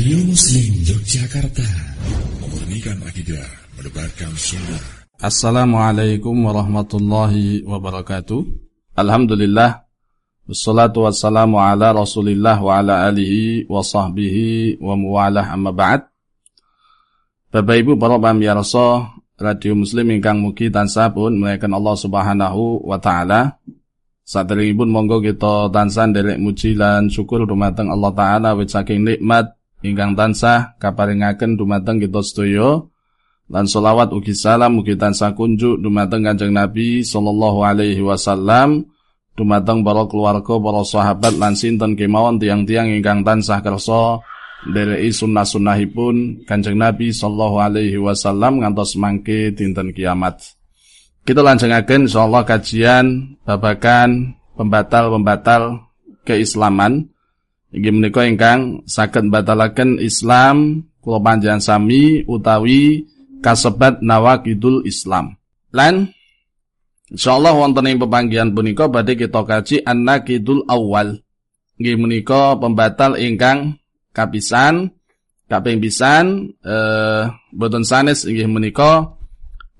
Radio Muslim Yogyakarta. Memurnikan akidah Mendebarkan sunnah. Assalamualaikum warahmatullahi wabarakatuh. Alhamdulillah Wassalatu wassalamu ala rasulillah wa ala alihi wa sahbihi wa muwalah amma ba'd. Bapak Ibu para pamirsa Radio Muslim ingkang mugi tansah pun menaikkan Allah Subhanahu wa taala. Pun monggo kita tansah nderek muji lan syukur dumateng Allah taala wit saking nikmat ingkang tansah kaparingaken dumateng kita sedaya lan selawat ugi salam ugi tansah kunjuk dumateng Kanjeng Nabi sallallahu alaihi wasallam dumateng para keluarga para sahabat lan sinten kemawon tiang-tiang ingkang tansah kersa ndereki sunnah-sunnahipun Kanjeng Nabi sallallahu alaihi wasallam ngantos mangke dinten kiamat. Kita lanjutaken insyaallah kajian babakan pembatal-pembatal keislaman. Inggih menika ingkang saged batalaken Islam kula panjenengan sami utawi kasebat nawakidul Islam. Lan insyaallah wonten ing pepanggihan punika badhe kita kaji an-nakidul awal. Inggih menika pembatal ingkang kapisan kaping pisan eh boten sanes inggih menika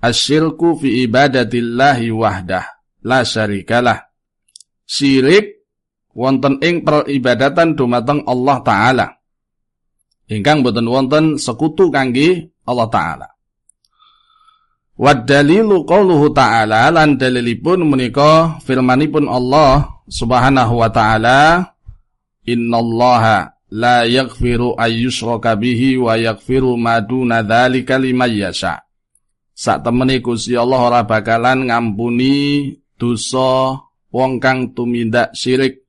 asyirku fi ibadatillahi wahdah la syarikalah syirik wonten ing peribadatan dumateng Allah taala. Ingkang boten wonten sekutu kangge Allah taala. Wa dalilu qauluhu ta'ala lan dalilipun menika firmanipun Allah Subhanahu wa taala innallaha la yaghfiru ayyushraka bihi wa yaghfiru ma duna dzalika liman yasha' temene Gusti Allah ora bakalan ngampuni dosa wong kang tumindak syirik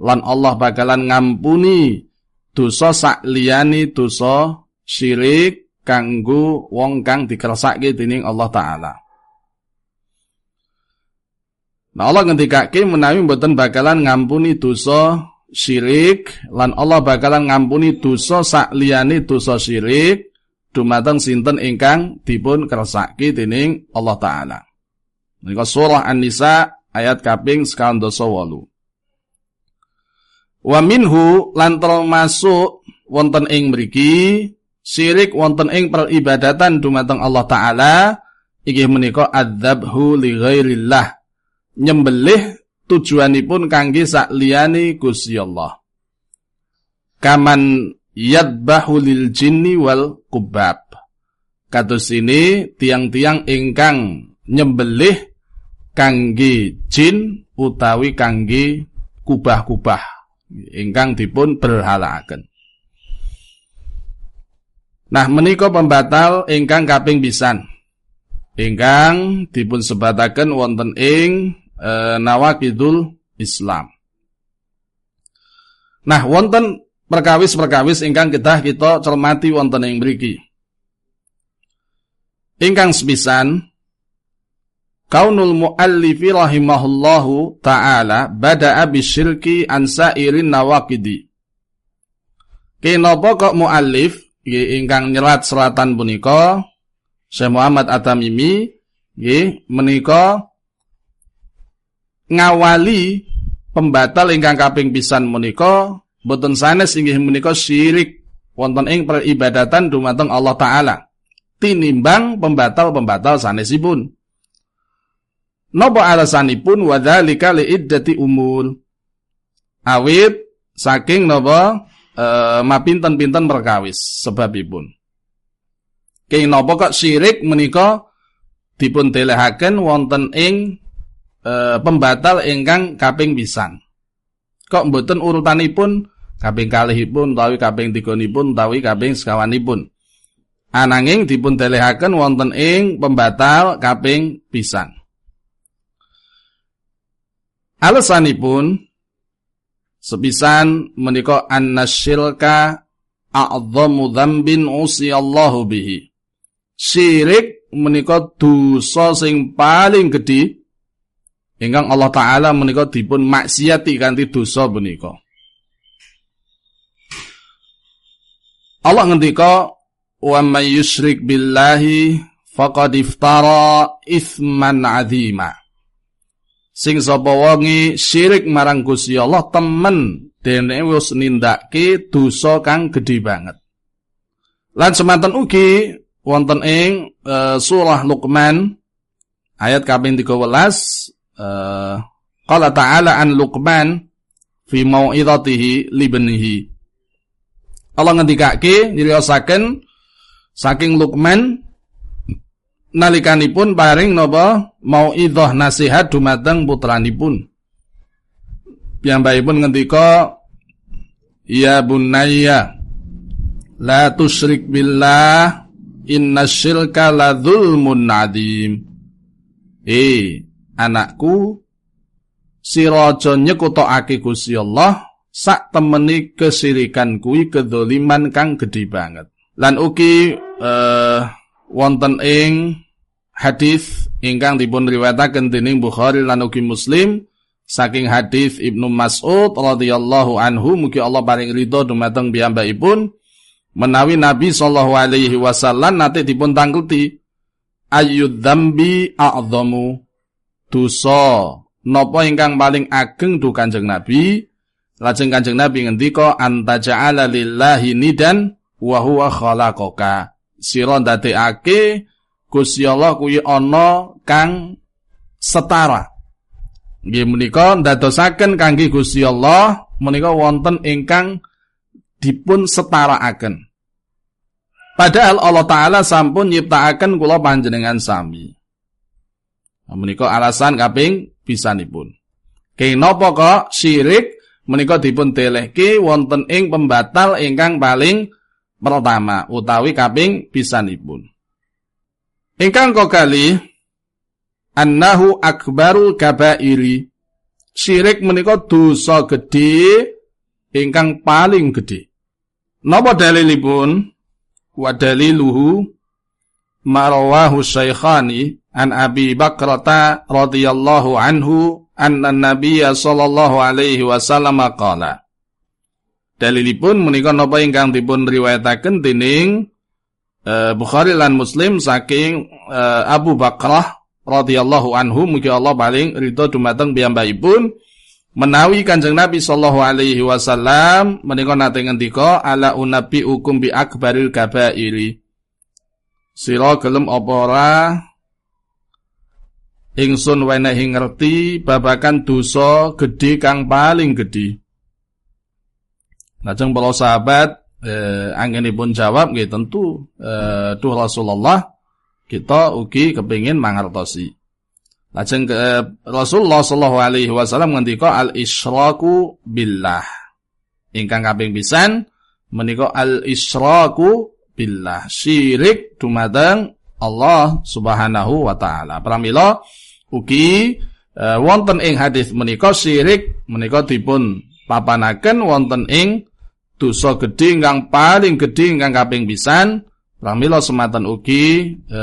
lan Allah bakalan ngampuni dosa sak liyane dosa syirik kanggo wong kang dikersake dening Allah taala. Nah Allah ngendikake menawi mboten bakalan ngampuni dosa syirik lan Allah bakalan ngampuni dosa sak liyane dosa syirik dumateng sinten ingkang dipun kersake dening Allah taala. Menika surah An-Nisa ayat kaping 98. Wa minhu lan termasuk wonten ing mriki syirik wonten ing peribadatan dumateng Allah taala inggih menika adzabhu li ghairillah. Nyembelih tujuanipun kangge sak liyane Gusti Allah. Kaman yadbahu lil jinni wal kubab. Kados ini tiang-tiang ingkang nyembelih kangge jin utawi kangge kubah-kubah ingkang dipun berhalaaken. Nah, menika pembatal ingkang kaping pisan. Ingkang dipun sebataken wonten ing e, Nawakidul Islam. Nah, wonten perkawis-perkawis ingkang kita kita cermati wonten ing mriki. Ingkang sepisan Kaunul muallifi rahimahullahu ta'ala bada'a bisyirki an sairin nawakidi. Kenapa kok muallif ingkang nyerat selatan punika Syekh Muhammad Atamimi nggih menika ngawali pembatal ingkang kaping pisan menika boten sanes inggih menika syirik wonten ing peribadatan dumateng Allah taala tinimbang pembatal-pembatal sanesipun Napa alasanipun wadzalika liiddati umul awit saking napa e, mapinten-pinten perkawis sebabipun Keng napa kok syirik menika dipun delehaken wonten ing e, pembatal ingkang kaping pisan. Kok mboten urutanipun kaping kalihipun utawi kaping tigonipun utawi kaping sekawanipun. Ananging dipun delehaken wonten ing pembatal kaping pisan. Alasanipun sepisan menika annasyilka a'dhamu dzambin usiyallahu bihi. Syirik menika dosa sing paling gedhe ingkang Allah taala menika dipun maksiati kanthi dosa menika. Allah ngendika wa may yusyrik billahi faqad iftara ithman azima. Sing sapa wonge syirik marang Gusti Allah temen dene wis nindakake dosa kang gedhe banget. Lan semanten ugi wonten ing uh, surah Luqman ayat kaping 13 uh, qala ta'ala an Luqman fi mau'izatihi libnihi Allah ngendikake nyriyosaken saking Luqman nalikanipun paring napa mau'izah nasihat dumateng putranipun. Piyambakipun ngendika ya bunayya la tusyrik billah innasyirka la dzulmun adim. Eh anakku sira aja nyekutokake Gusti Allah sak temeni kesirikan kuwi kedzaliman kang gedhe banget. Lan ugi uh, wonten ing hadis ingkang dipun riwayataken dening Bukhari lan ugi Muslim saking hadis Ibnu Mas'ud radhiyallahu anhu mugi Allah paring ridho dumateng piyambakipun menawi Nabi sallallahu alaihi wasallam nate dipun tangkleti ayyud dzambi a'dhamu? Dosa napa ingkang paling ageng du Kanjeng Nabi? Lajeng Kanjeng Nabi ngendika anta ja'ala lillahi nidan wa huwa khalaqaka sira ndadekake Gusti Allah kuwi ana kang setara nggih menika ndadosaken kangge Gusti Allah menika wonten ingkang dipun setaraaken Padahal Allah Ta'ala sampun nyiptakaken kula panjenengan sami. Menika alasan kaping pisanipun. Kenapa kok syirik menika dipun delehke wonten ing pembatal ingkang paling pertama utawi kaping pisanipun. Ingkang kali annahu akbarul kabairi. Syirik menika dosa gedhe ingkang paling gedhe. Napa dalilipun? wa daliluhu marawahu syaikhani an Abi Bakrata radhiyallahu anhu anna Nabiya sallallahu alaihi wasallam qala Dalilipun menika napa ingkang dipun riwayataken dening uh, Bukhari lan Muslim saking uh, Abu Bakrah radhiyallahu anhu. Mugi Allah paling ridho dumateng piyambakipun. Menawi Kanjeng Nabi sallallahu alaihi wasallam menika nate ngendika ala unabi ukum bi akbaril kabairi. Sira gelem apa ora? Ingsun wenehi ngerti babakan dosa gedhe kang paling gedhe Lajeng para sahabat eh, anggenipun jawab nggih tentu eh, duh Rasulullah kita ugi kepingin mangertosi Lajeng ke Rasulullah sallallahu alaihi wasallam ngendika al isyraku billah. Ingkang kaping pisan menika al isyraku billah. Syirik dumateng Allah Subhanahu wa taala. Pramila ugi e, wonten ing hadis menika syirik menika dipun papanaken wonten ing dosa gedhe ingkang paling gedhe ingkang kaping pisan. Pramila sematan ugi e,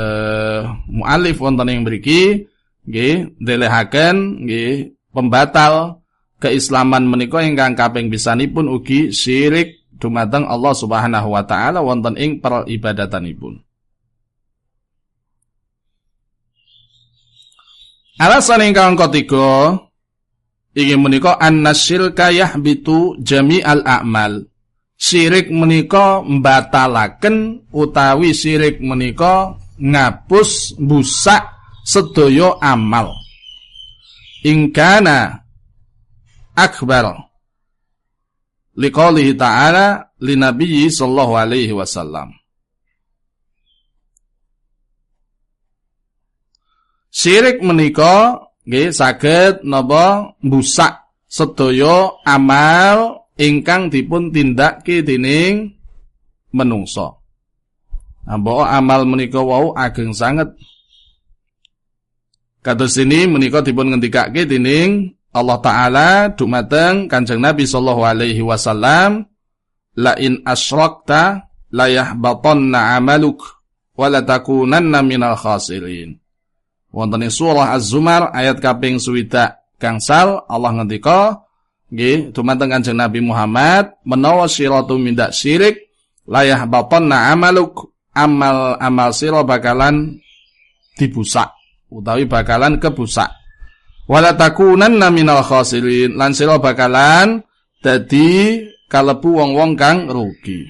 mualif wonten ing mriki nggih delehaken nggih pembatal keislaman menika ingkang kaping pisanipun ugi syirik dumateng Allah Subhanahu wa taala wonten ing peribadatanipun. Alasan ingkang ketiga ingin menika annasyirka yahbitu jami'al a'mal. Syirik menika mbatalaken utawi syirik menika ngapus busak sedaya amal. Ingkana akbar liqaulihi ta'ala linabiyyi sallallahu alaihi wasallam. Syirik menika nggih saged napa mbusak sedaya amal ingkang dipun tindakke dening menungso. Nah, amal menika wau ageng sanget Kados ini menika dipun ngendikake dening Allah taala dumateng Kanjeng Nabi sallallahu alaihi wasallam la in asyrakta la yahbatanna amaluk wa la takunanna minal khasirin. Wonten surah Az-Zumar ayat kaping 60 gangsal Allah ngendika nggih dumateng Kanjeng Nabi Muhammad menawa sira tumindak syirik la yahbatanna amaluk amal amal sira bakalan dibusak utawi bakalan kebusak. Wala takunanna minal khasirin lan sira bakalan dadi kalebu wong-wong kang rugi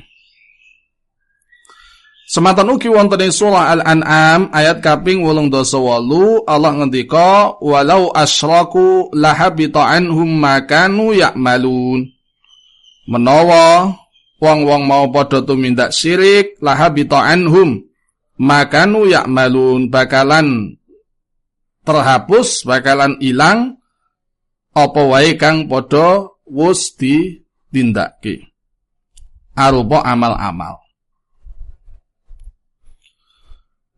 Sematan ugi wonten ing surah Al-An'am ayat kaping 88 Allah ngendika walau asyraku lahabita anhum ma kanu ya'malun. Menawa wong-wong mau padha tumindak syirik lahabita anhum ma kanu ya'malun bakalan terhapus bakalan ilang apa wae kang padha wis ditindakake arupa amal-amal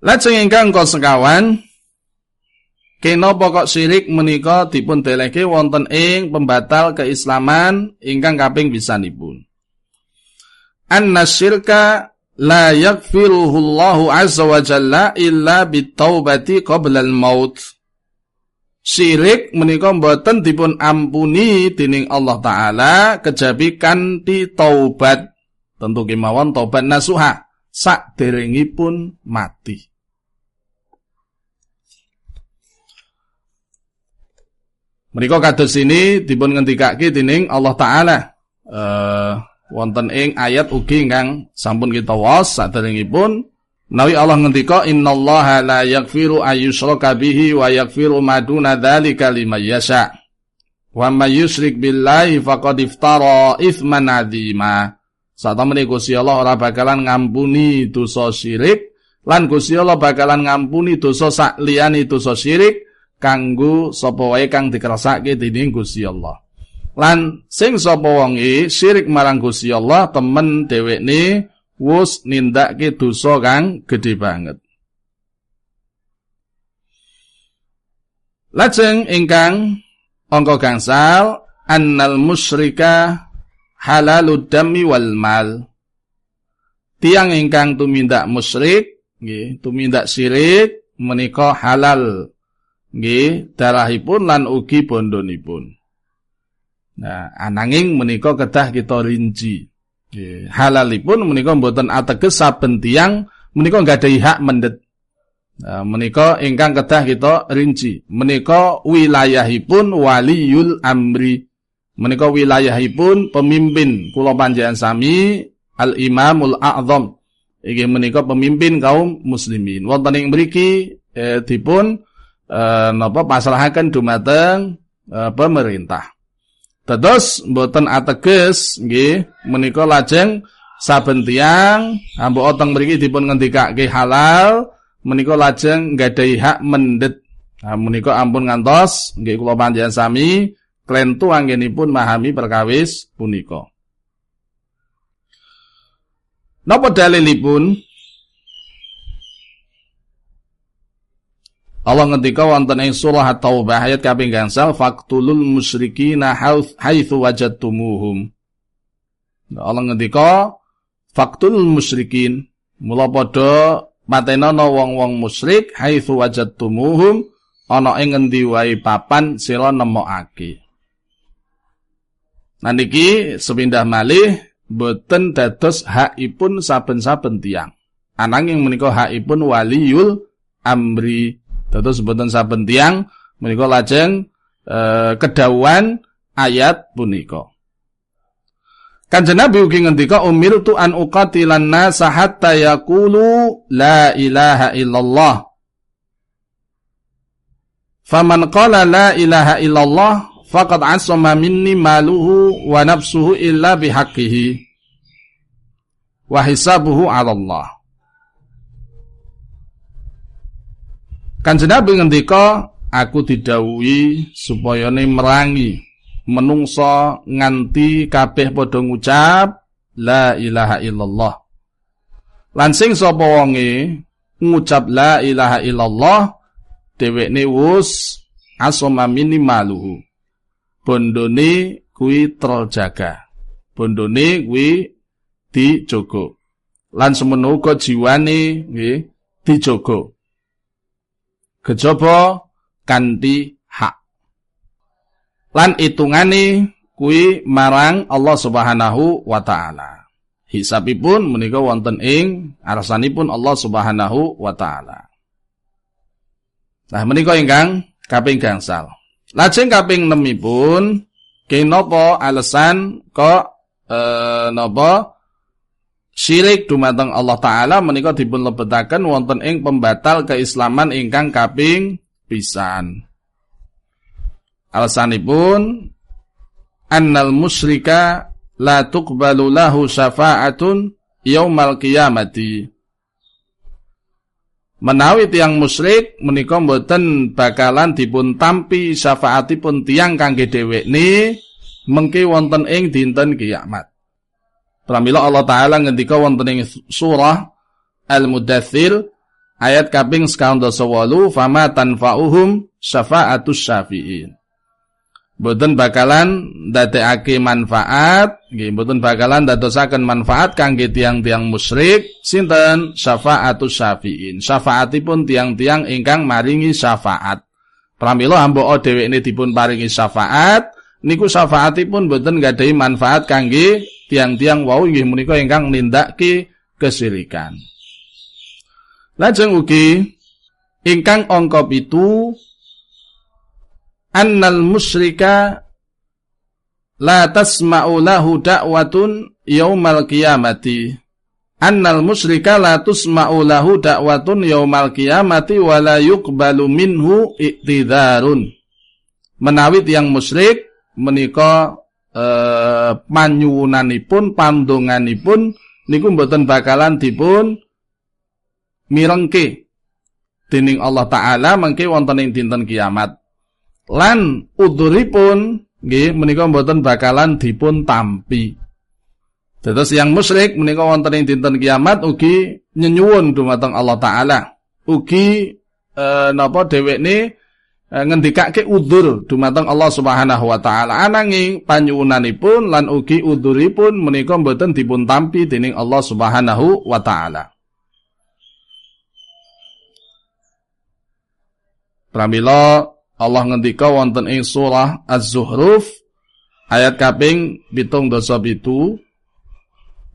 Lajeng ingkang sekawan Kena pokok syirik menika dipun deleke wonten ing pembatal keislaman ingkang kaping pisanipun. Anna syirka la yakfiruhu Allahu azza wa jalla illa bitaubati qabla al-maut. Syirik menika mboten dipun ampuni dening Allah taala kejabi kanthi taubat. Tentu kemawon taubat nasuha sak derengipun mati. Mereka kados ini dipun ngendikake dening Allah taala. Eh wonten ing ayat ugi ingkang sampun kita was saderengipun nawi Allah ngendika innallaha la yaghfiru ayyushraka bihi wa yaghfiru ma duna dzalika liman yasha. Wa may yusyrik billahi faqad iftara itsman adzima. Satemene Gusti Allah ora bakalan ngampuni dosa syirik lan Gusti Allah bakalan ngampuni dosa sak liyane dosa syirik kanggo sapa wae kang dikersake dening Gusti Allah. Lan sing sapa wonge syirik marang Gusti Allah temen dhewekne wus nindakake dosa kang gedhe banget. Lajeng ingkang angka gangsal annal musyrika halalud dami wal mal. Tiang ingkang tumindak musyrik nggih, tumindak syirik menika halal nggih darahipun lan ugi bondonipun. Nah, ananging menika kedah kita rinci. Nggih, halalipun menika mboten ateges saben tiyang menika nggadahi hak mendet. Nah, menika ingkang kedah kita rinci. Menika wilayahipun waliyul amri. Menika wilayahipun pemimpin kula panjenengan sami Al-Imamul A'zam. Iki menika pemimpin kaum muslimin. Wonten ing mriki eh, dipun eh, napa pasrahaken dumateng eh, pemerintah. Dados mboten ateges nggih menika lajeng saben tiyang ambo oteng mriki dipun ngendikake halal menika lajeng nggadahi hak mendet. Nah, menika ampun ngantos nggih kula panjenengan sami klentu anggenipun mahami perkawis punika. Napa dalilipun? Allah ngendika wonten ing surah At-Taubah ayat kaping gangsal faqtulul musyrikina haitsu wajadtumuhum. Allah ngendika faqtulul musyrikin mula padha patenana wong-wong musyrik haitsu wajadtumuhum ana ing ngendi wae papan sira nemokake. Niki sepindah malih boten dados hakipun saben-saben tiang. Ananging menika hakipun waliul amri Dados sebutan saben tiang menika lajeng e, kedawuhan ayat punika. Kanjeng Nabi ugi ngendika umirtu an uqatilan nasa hatta yaqulu la ilaha illallah. Faman qala la ilaha illallah faqad asama minni maluhu wa nafsuhu illa bihaqqihi wa hisabuhu 'ala Allah. Kanjeng Nabi ngendika aku didhawuhi supaya merangi menungso nganti kabeh padha ngucap la ilaha illallah. Lan sing sapa wonge ngucap la ilaha illallah dhewekne wus asoma minimaluhu. Bondone kuwi terjaga. Bondone kuwi dijogo. Lan semono uga jiwane nggih dijogo kejaba kanthi hak. Lan itungane kuwi marang Allah Subhanahu wa taala. Hisabipun menika wonten ing arasanipun Allah Subhanahu wa taala. Nah menika ingkang kaping gangsal. Lajeng kaping nemipun kenapa alasan kok eh, napa syirik dumateng Allah taala menika dipun lebetaken wonten ing pembatal keislaman ingkang kaping pisan. Alasanipun annal musyrika la tuqbalu lahu syafa'atun yaumal qiyamati. Menawi tiang musyrik menika mboten bakalan dipun tampi syafaatipun tiang kangge dhewekne mengke wonten ing dinten kiamat. Pramila Allah taala ngendika wonten ing surah Al-Mudaththir ayat kaping 98 fama tanfa'uhum syafa'atus syafi'in. Mboten bakalan ndadekake manfaat, nggih mboten bakalan dadosaken manfaat kangge tiang-tiang musyrik sinten syafaatus syafiin. Syafaatipun tiang-tiang ingkang maringi syafaat. Pramila hamba dhewekne dipun paringi syafaat, niku syafaatipun mboten gadhahi manfaat kangge tiang-tiang wau nggih menika ingkang nindakake kesyirikan. Lajeng ugi ingkang angka pitu annal musyrika la tasma'u lahu da'watun yaumal qiyamati. Annal musyrika la tusma'u lahu da'watun yaumal qiyamati wa la yuqbalu minhu i'tidharun menawi yang musyrik menika eh, panyuwunanipun pandonganipun niku mboten bakalan dipun mirengke. Dening Allah taala mangke wonten ing dinten kiamat lan udhuripun nggih menika mboten bakalan dipun tampi. Dados yang musyrik menika wonten ing dinten kiamat ugi nyenyuwun dumateng Allah taala. Ugi e, napa dhewekne e, ngendikake udzur dumateng Allah Subhanahu wa taala. Ananging panyuwunanipun lan ugi udzuripun menika mboten dipun tampi dening Allah Subhanahu wa taala. Pramila Allah ngendika wonten ing surah Az-Zuhruf ayat kaping 77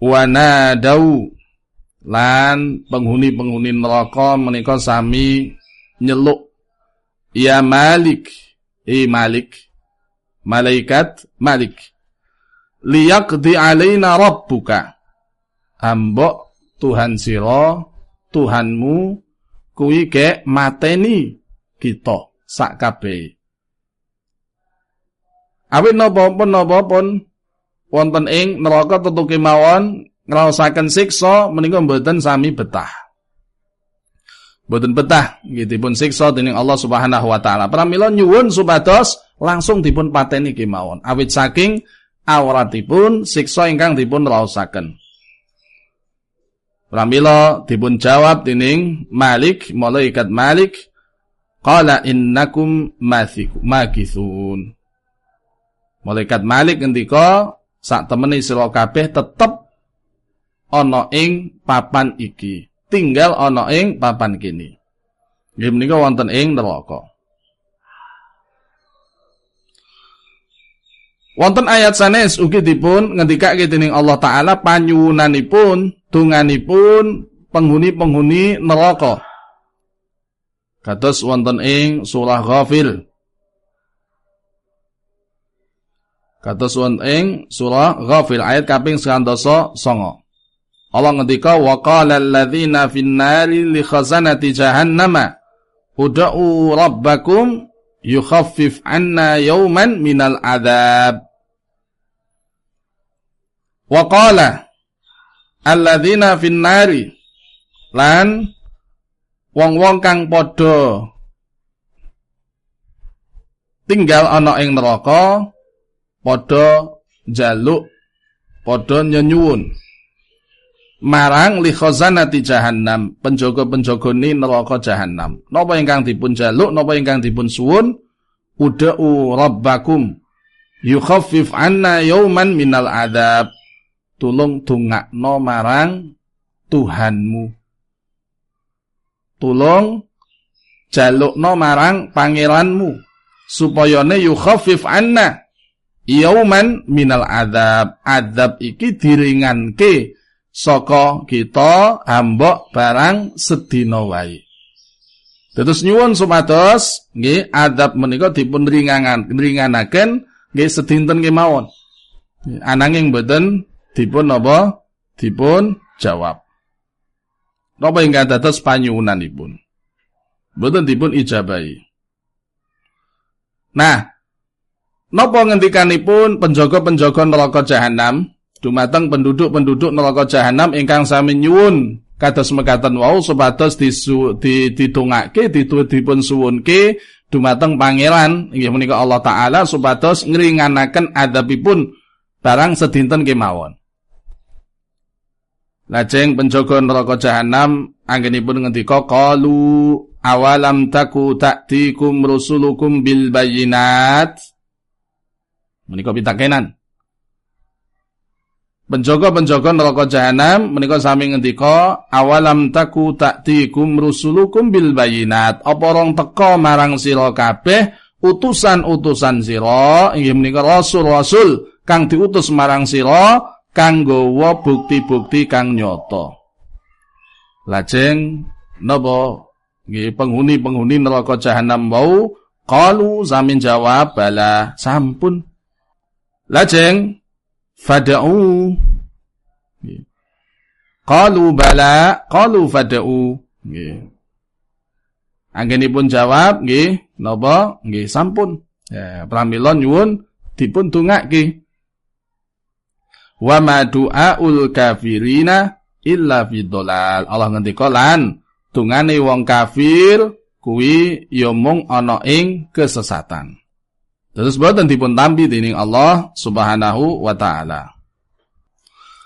wa nadau lan penghuni-penghuni neraka menika sami nyeluk. Ya Malik e Malik malaikat Malik liyaqdi alaina rabbuka. Ambok Tuhan sira Tuhanmu kuwi ke mateni kita sak kabeh. Awit napa pun napa pun wonten ing neraka tetu kemawon ngraosaken siksa menika mboten sami betah. Mboten betah nggih dipun siksa dening Allah Subhanahu wa taala. Pramila nyuwun supados langsung dipun pateni kemawon. Awit saking awratipun siksa ingkang dipun raosaken. Pramila dipun jawab dening Malik, malaikat Malik Qala innakum makithun. Malaikat Malik ngendika sak temene sira kabeh tetep ana ing papan iki. Tinggal ana ing papan kini. Nggih menika wonten ing neraka. Wonten ayat sanes ugi dipun ngendikake dening Allah taala panyuwunanipun, donganipun penghuni-penghuni neraka. Kados wonten ing surah Ghafir. Kados wonten ing surah Ghafir ayat kaping 109. Allah ngendika wa qala alladziina fin nari li khazanati jahannama ud'u rabbakum yukhaffif 'anna yawman minal adzab. Wa qala alladziina fin nari lan wong-wong kang padha tinggal ana ing neraka padha jaluk padha nyenyuwun. Marang li khazanati jahannam penjaga-penjagane neraka jahannam. Napa ingkang dipun jaluk napa ingkang dipun suwun? Ud'u rabbakum yukhaffif anna yauman minal adab. Tulung dongakno marang Tuhanmu tulung jalukno marang pangeranmu supayane yukhaffif anna yauman minal adab adab iki diringanke saka kita hambok barang sedina wae Terus nyuwun supados nggih adab menika dipun ringangan ringanaken nggih sedinten kemawon. Ananging mboten dipun napa dipun jawab. Napa ingkang dados panyuwunanipun? Mboten dipun ijabahi. Nah, napa ngendikanipun penjaga-penjaga neraka jahanam dumateng penduduk-penduduk neraka jahanam ingkang sami nyuwun kados mekaten wau supados di ditungake dipun suwunke dumateng pangeran inggih menika Allah taala supados ngringanaken adabipun barang sedinten kemawon. Lajeng penjaga neraka jahanam anggenipun ngendika qalu awalam taku ta'tikum rusulukum bil bayinat. Menika pitakenan. Penjaga-penjaga neraka jahanam menika sami ngendika awalam taku ta'tikum rusulukum bil bayinat. Apa rong teka marang sira kabeh utusan-utusan sira inggih menika rasul-rasul kang diutus marang sira kang gawa bukti-bukti kang nyata. Lajeng napa nggih penghuni-penghuni neraka jahanam wau qalu zamin jawab bala sampun. Lajeng fad'u Qalu bala qalu fad'u nggih. Anggenipun jawab nggih napa nggih sampun. Ya, pramila nyuwun dipun tungake wa ma du'aul kafirina illa fi dolal. Allah ngendika lan tungane wong kafir kuwi ya mung ana ing kesesatan. Terus boten dipun tampi dening Allah Subhanahu wa taala.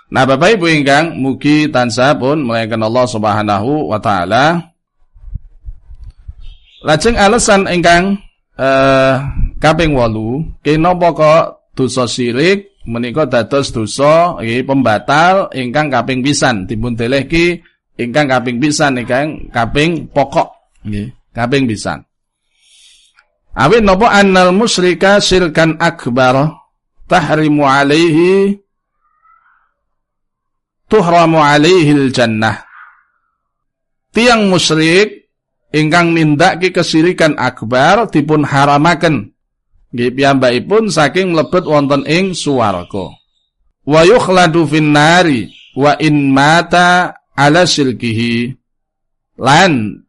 Nah, Bapak Ibu ingkang mugi tansah pun melayakan Allah Subhanahu wa taala. Lajeng alasan ingkang eh kaping 8, kenapa kok dosa syirik menika dados dosa nggih pembatal ingkang kaping pisan. Dipun delehke ingkang kaping pisan ingkang kaping pokok nggih kaping pisan. Awit napa? Annal musyrika syirkan akbar tahrimu alaihi tuhramu alaihi jannah. Tiang musyrik ingkang nindakake kesirikan akbar dipun haramaken nggih piyambakipun saking mlebet wonten ing swarga. Wa yukhladu finnari wa in mata ala silkihi lan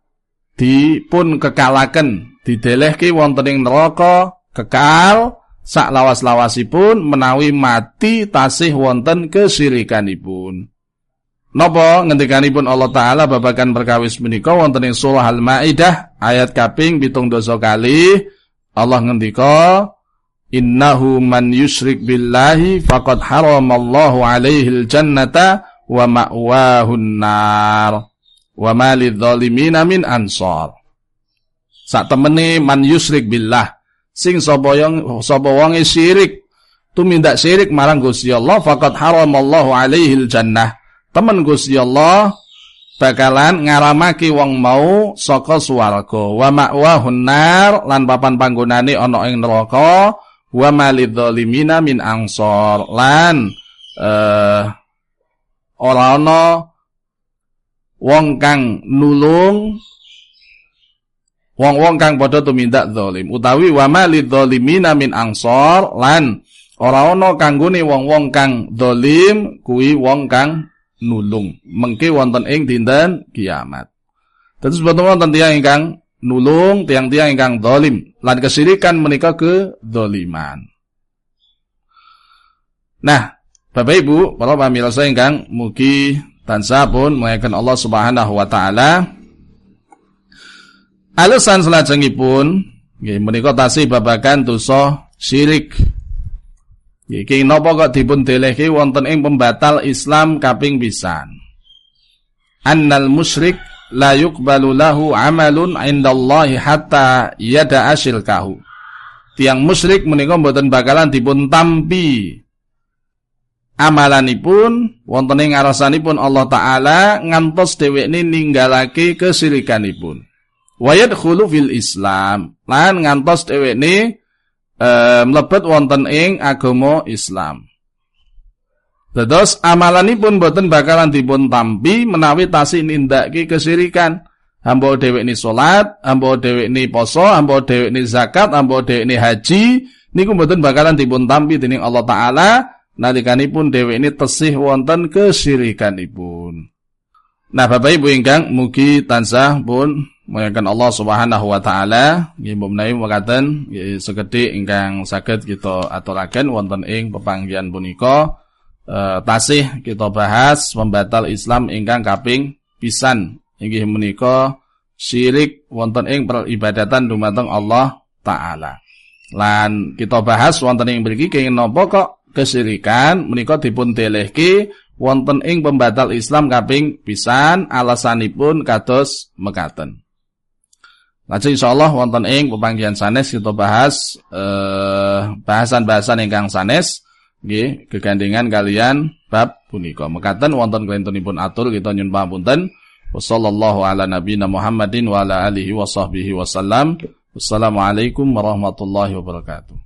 dipun kekalaken didelehke wonten ing neraka kekal sak lawas-lawasipun menawi mati tasih wonten kesirikanipun. Napa ngendikanipun Allah taala babagan perkawis menika wonten ing surah Al-Maidah ayat kaping 7 kali Allah ngendika innahu man yusyrik billahi faqad haramallahu alaihi jannata wa ma'wahun nar wa ma lidzalimina min ansar. Sak temene man yusyrik billah sing sapa yang sapa wonge syirik tumindak syirik marang Gusti Allah faqad haramallahu alaihi jannah. Temen Gusti Allah bakalan ngaramaki wong mau saka swarga. Wa ma'wahun nar lan papan panggonane ana ing neraka. Wa malidzalimina min angsor. Lan eh ora ana wong kang nulung wong-wong kang padha tumindak zalim utawi wa malidzalimina min angsor lan ora ana kanggone wong-wong kang zalim kuwi wong kang nulung mengke wonten ing dinten kiamat. Terus boten wonten tiyang ingkang nulung tiang-tiang ingkang dolim lan kesirikan menika ke doliman. Nah, Bapak Ibu, para pamirsa ingkang mugi tansah pun mengayakan Allah Subhanahu wa taala. Alasan selajengipun nggih menika tasih babagan dosa syirik Iki napa kok dipun delehke wonten ing pembatal Islam kaping pisan. Annal musyrik la yuqbalu lahu amalun indallahi hatta yada kahu. Tiang musyrik menika mboten bakalan dipun tampi amalanipun wonten ing ngarasanipun Allah taala ngantos dhewekne ninggalake kesirikanipun. Wa yadkhulu fil Islam lan ngantos dhewekne eh, mlebet wonten ing agama Islam. Dados amalanipun boten bakalan dipun tampi menawi tasih nindakake kesirikan. Hamba dhewek ni salat, hamba dhewek ni poso, hamba dhewek ni zakat, hamba dhewek ni haji niku boten bakalan dipun tampi dening Allah taala nalikanipun dewi ini tesih wonten kesyirikanipun. Nah, Bapak Ibu ingkang mugi tansah pun muliakan Allah Subhanahu wa taala nggih menawi mekaten sekedhik ingkang saged kita aturaken wonten ing pepanggihan punika e, tasih kita bahas pembatal Islam ingkang kaping pisan inggih menika syirik wonten ing peribadatan dumateng Allah taala. Lan kita bahas wonten ing mriki kenging napa kok kesyirikan menika dipun delehke wonten ing pembatal Islam kaping pisan alasanipun kados mekaten. Lajeng insyaallah wonten ing pepanggihan sanes kita bahas eh, bahasan-bahasan ingkang sanes nggih kegandengan kalian bab punika. Mekaten wonten kelentunipun atur kita nyun pamunten. Wassallallahu ala nabiyina Muhammadin wa ala alihi wa sahbihi wasallam. Wassalamualaikum warahmatullahi wabarakatuh.